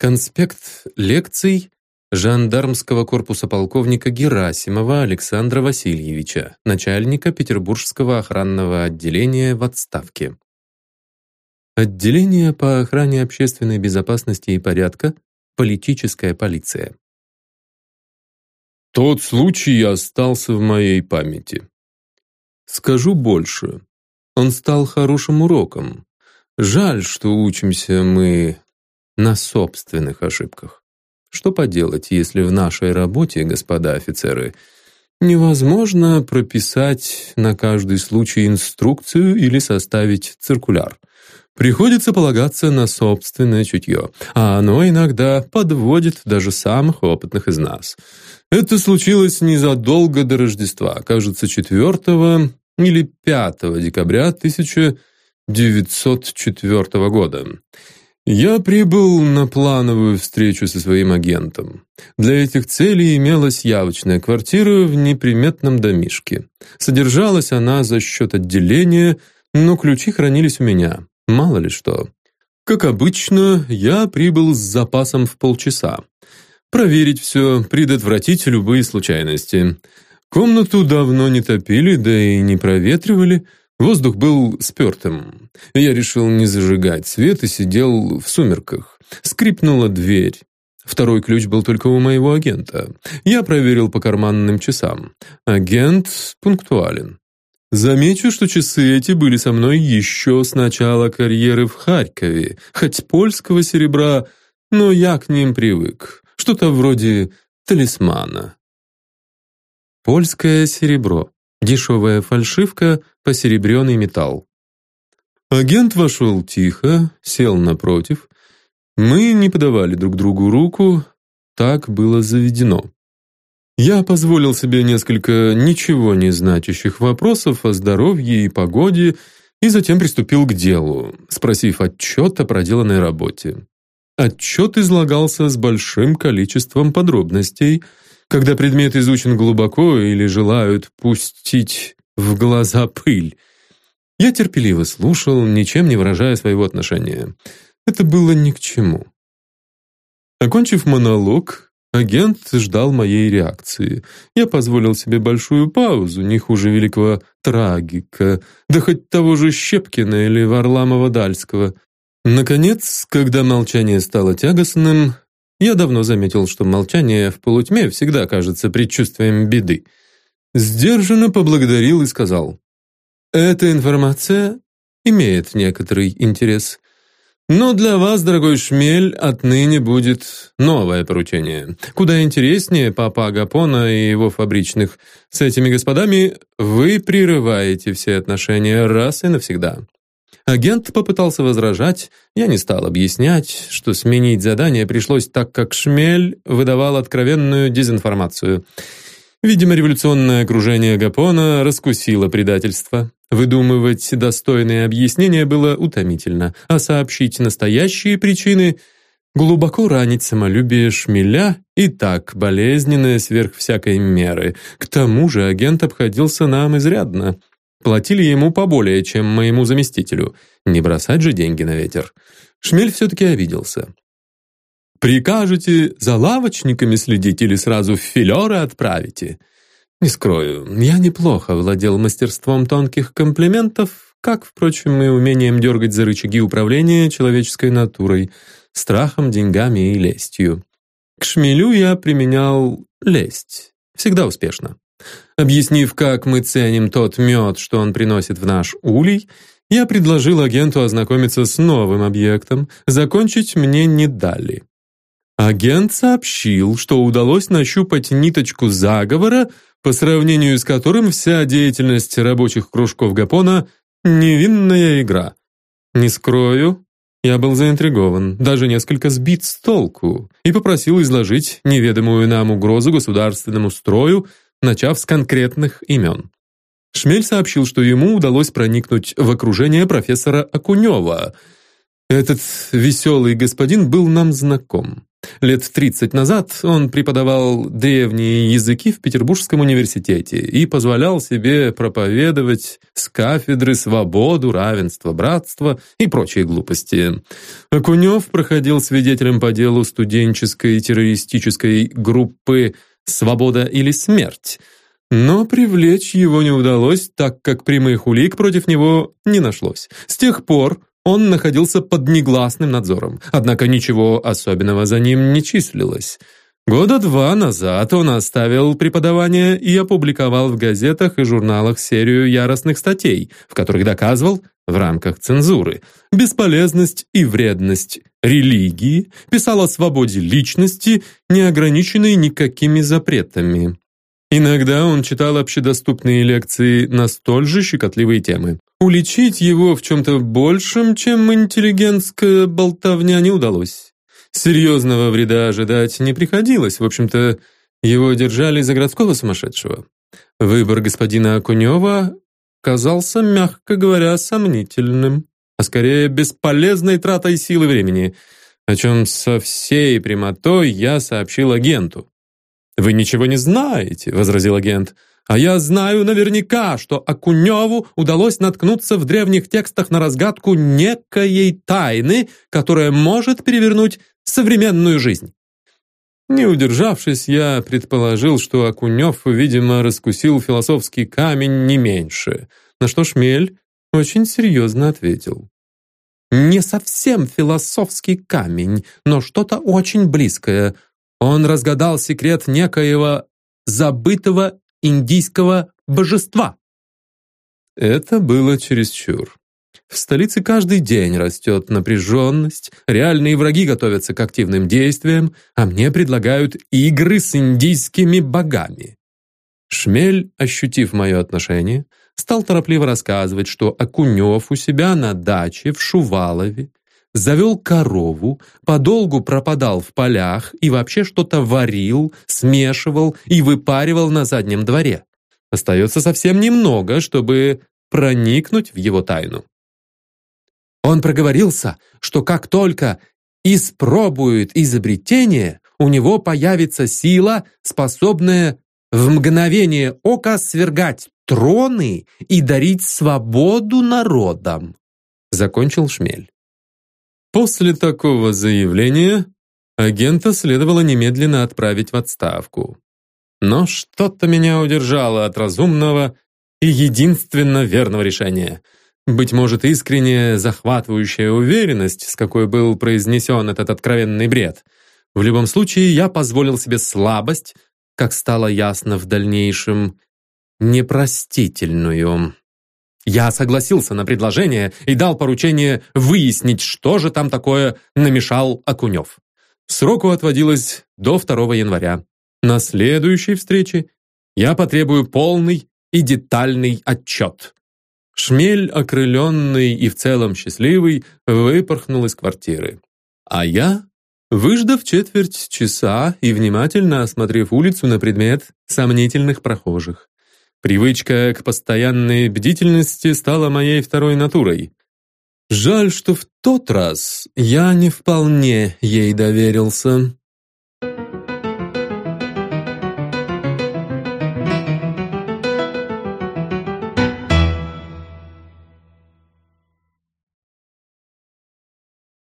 Конспект лекций жандармского корпуса полковника Герасимова Александра Васильевича, начальника Петербургского охранного отделения в отставке. Отделение по охране общественной безопасности и порядка, политическая полиция. Тот случай остался в моей памяти. Скажу больше. Он стал хорошим уроком. Жаль, что учимся мы на собственных ошибках. Что поделать, если в нашей работе, господа офицеры, невозможно прописать на каждый случай инструкцию или составить циркуляр. Приходится полагаться на собственное чутье, а оно иногда подводит даже самых опытных из нас. Это случилось незадолго до Рождества, кажется, 4 или 5 декабря 1904 года. Я прибыл на плановую встречу со своим агентом. Для этих целей имелась явочная квартира в неприметном домишке. Содержалась она за счет отделения, но ключи хранились у меня. Мало ли что. Как обычно, я прибыл с запасом в полчаса. Проверить все, предотвратить любые случайности. Комнату давно не топили, да и не проветривали – Воздух был спертым. Я решил не зажигать свет и сидел в сумерках. Скрипнула дверь. Второй ключ был только у моего агента. Я проверил по карманным часам. Агент пунктуален. Замечу, что часы эти были со мной еще с начала карьеры в Харькове, хоть польского серебра, но я к ним привык. Что-то вроде талисмана. Польское серебро. Дешевая фальшивка, посеребренный металл. Агент вошел тихо, сел напротив. Мы не подавали друг другу руку, так было заведено. Я позволил себе несколько ничего не значащих вопросов о здоровье и погоде и затем приступил к делу, спросив отчет о проделанной работе. Отчет излагался с большим количеством подробностей – когда предмет изучен глубоко или желают пустить в глаза пыль. Я терпеливо слушал, ничем не выражая своего отношения. Это было ни к чему. Окончив монолог, агент ждал моей реакции. Я позволил себе большую паузу, не хуже великого трагика, да хоть того же Щепкина или Варламова-Дальского. Наконец, когда молчание стало тягостным, я давно заметил, что молчание в полутьме всегда кажется предчувствием беды. Сдержанно поблагодарил и сказал, «Эта информация имеет некоторый интерес. Но для вас, дорогой Шмель, отныне будет новое поручение. Куда интереснее папа Агапона и его фабричных. С этими господами вы прерываете все отношения раз и навсегда. Агент попытался возражать, я не стал объяснять, что сменить задание пришлось так, как Шмель выдавал откровенную дезинформацию. Видимо, революционное окружение Гапона раскусило предательство. Выдумывать достойные объяснения было утомительно, а сообщить настоящие причины — глубоко ранить самолюбие Шмеля и так болезненное сверх всякой меры. К тому же агент обходился нам изрядно. Платили ему поболее, чем моему заместителю. Не бросать же деньги на ветер. Шмель все-таки обиделся. «Прикажете за лавочниками следить или сразу в филеры отправите?» Не скрою, я неплохо владел мастерством тонких комплиментов, как, впрочем, и умением дергать за рычаги управления человеческой натурой, страхом, деньгами и лестью. К шмелю я применял лесть. Всегда успешно. Объяснив, как мы ценим тот мед, что он приносит в наш улей, я предложил агенту ознакомиться с новым объектом, закончить мне не дали. Агент сообщил, что удалось нащупать ниточку заговора, по сравнению с которым вся деятельность рабочих кружков Гапона — невинная игра. Не скрою, я был заинтригован, даже несколько сбит с толку, и попросил изложить неведомую нам угрозу государственному строю начав с конкретных имен. Шмель сообщил, что ему удалось проникнуть в окружение профессора Акунева. Этот веселый господин был нам знаком. Лет 30 назад он преподавал древние языки в Петербургском университете и позволял себе проповедовать с кафедры свободу, равенство, братство и прочие глупости. Акунев проходил свидетелем по делу студенческой террористической группы «Свобода или смерть», но привлечь его не удалось, так как прямых улик против него не нашлось. С тех пор он находился под негласным надзором, однако ничего особенного за ним не числилось. Года два назад он оставил преподавание и опубликовал в газетах и журналах серию яростных статей, в которых доказывал, в рамках цензуры, бесполезность и вредность религии, писал о свободе личности, не ограниченной никакими запретами. Иногда он читал общедоступные лекции на столь же щекотливые темы. Уличить его в чем-то большем, чем интеллигентская болтовня, не удалось. Серьезного вреда ожидать не приходилось. В общем-то, его держали за городского сумасшедшего. Выбор господина Акунева казался, мягко говоря, сомнительным, а скорее бесполезной тратой силы времени, о чем со всей прямотой я сообщил агенту. «Вы ничего не знаете», — возразил агент. «А я знаю наверняка, что Акуневу удалось наткнуться в древних текстах на разгадку некоей тайны, которая может перевернуть современную жизнь». Не удержавшись, я предположил, что Акунев, видимо, раскусил философский камень не меньше, на что Шмель очень серьезно ответил. «Не совсем философский камень, но что-то очень близкое. Он разгадал секрет некоего забытого индийского божества. Это было чересчур. В столице каждый день растет напряженность, реальные враги готовятся к активным действиям, а мне предлагают игры с индийскими богами. Шмель, ощутив мое отношение, стал торопливо рассказывать, что Акунев у себя на даче в Шувалове завел корову, подолгу пропадал в полях и вообще что-то варил, смешивал и выпаривал на заднем дворе. Остается совсем немного, чтобы проникнуть в его тайну. Он проговорился, что как только испробует изобретение, у него появится сила, способная в мгновение ока свергать троны и дарить свободу народам. Закончил Шмель. После такого заявления агента следовало немедленно отправить в отставку. Но что-то меня удержало от разумного и единственно верного решения. Быть может, искренняя, захватывающая уверенность, с какой был произнесен этот откровенный бред. В любом случае, я позволил себе слабость, как стало ясно в дальнейшем, непростительную. Я согласился на предложение и дал поручение выяснить, что же там такое намешал Акунев. Сроку отводилось до 2 января. На следующей встрече я потребую полный и детальный отчет. Шмель, окрыленный и в целом счастливый, выпорхнул из квартиры. А я, выждав четверть часа и внимательно осмотрев улицу на предмет сомнительных прохожих, Привычка к постоянной бдительности стала моей второй натурой. Жаль, что в тот раз я не вполне ей доверился.